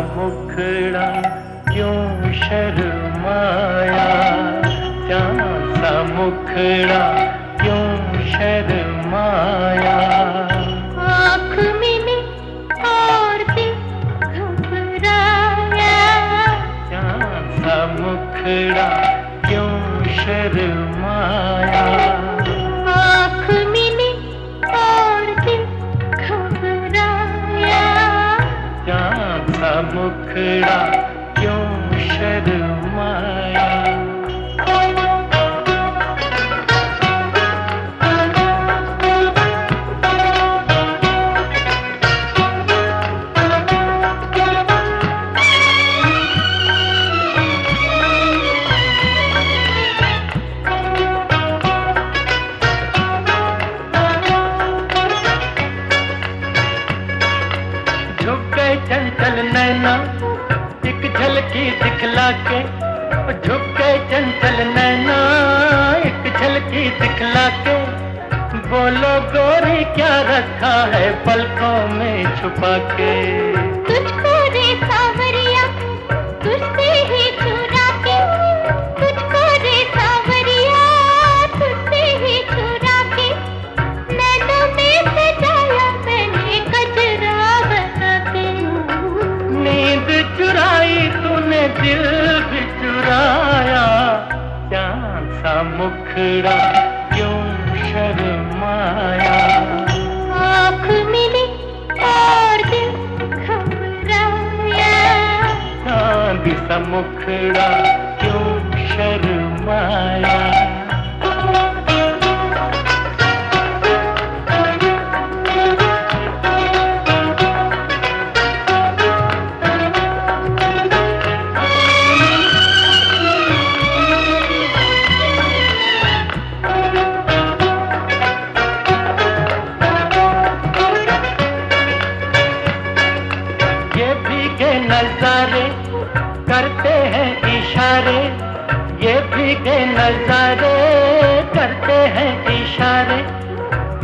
मुखड़ा क्यों शर्माया? सा मुखड़ा क्यों शर्माया? आँख और घबराया सा मुखड़ा क्यों शर्माया? मुखड़ा क्यों शर्माया? चंचल नैना, एक झलकी दिखला के झुक गए चंचल नैना। एक झलकी दिखला के बोलो, गोरी क्या रखा है पलकों में छुपा के सा मुखड़ा क्यों शर्माया? आँख मिली और दिल घबराया चाँद सा मुखड़ा क्यों शर्माया? नजारे करते हैं इशारे, ये भीगे नजारे करते हैं इशारे।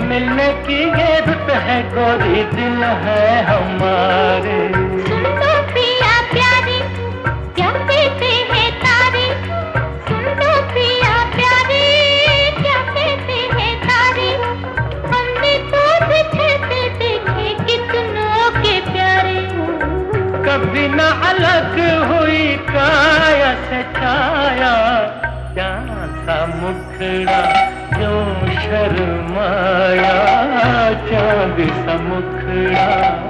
मिलने की ये रुत है, गोरी दिल है हमारे। मुखड़ा क्यों शर्माया चाँद सा मुखड़ा?